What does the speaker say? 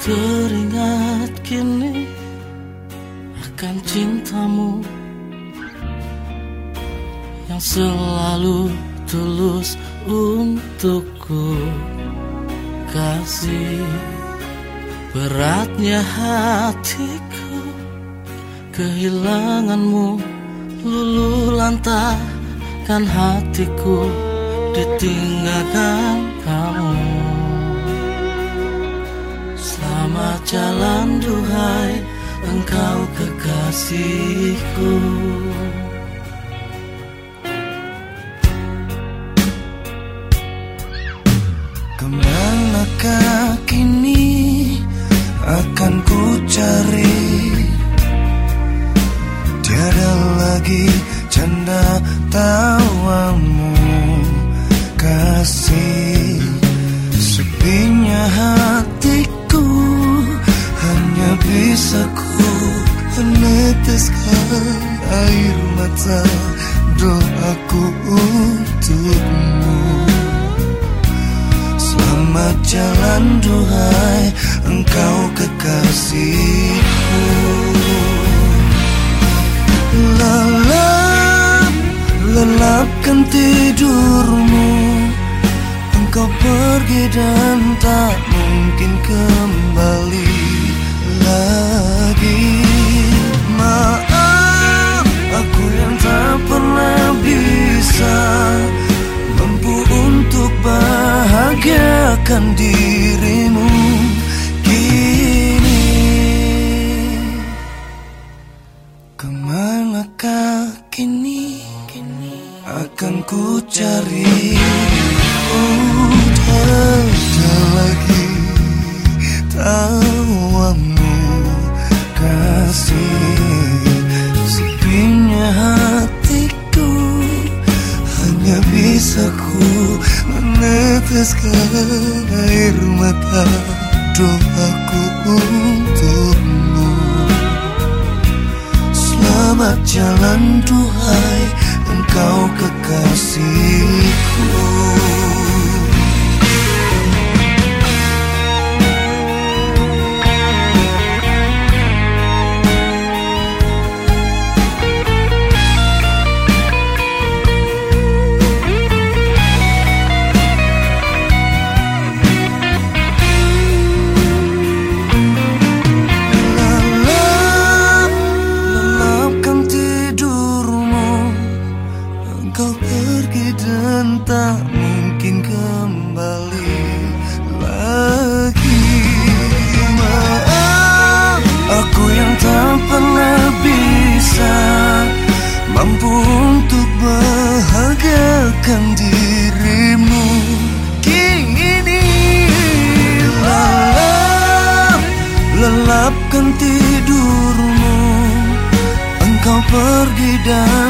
teringat kini akan cintamu yang selalu tulus untukku. Kasih beratnya hatiku kehilanganmu lulu lantahkan hatiku ditinggalkan kamu Jalan duhai engkau kekasihku. Ke manakah kini akan ku cari? Tiada lagi canda tawamu hanya bisa ku meneteskan air mata doaku untukmu. Selamat jalan duhai engkau kekasihku. Lelap, lelapkan tidurmu. Engkau pergi dan tak mungkin kembali bahagiakan dirimu Kini Ke manakah kini Akan ku cari Oh tiada lagi? Tawamu Hanya bisa ku meneteskan air mata Doaku untukmu. Selamat jalan duhai engkau kekasihku Mampu untuk bahagiakan dirimu. Kini lelap, lelapkan tidurmu. Engkau pergi dan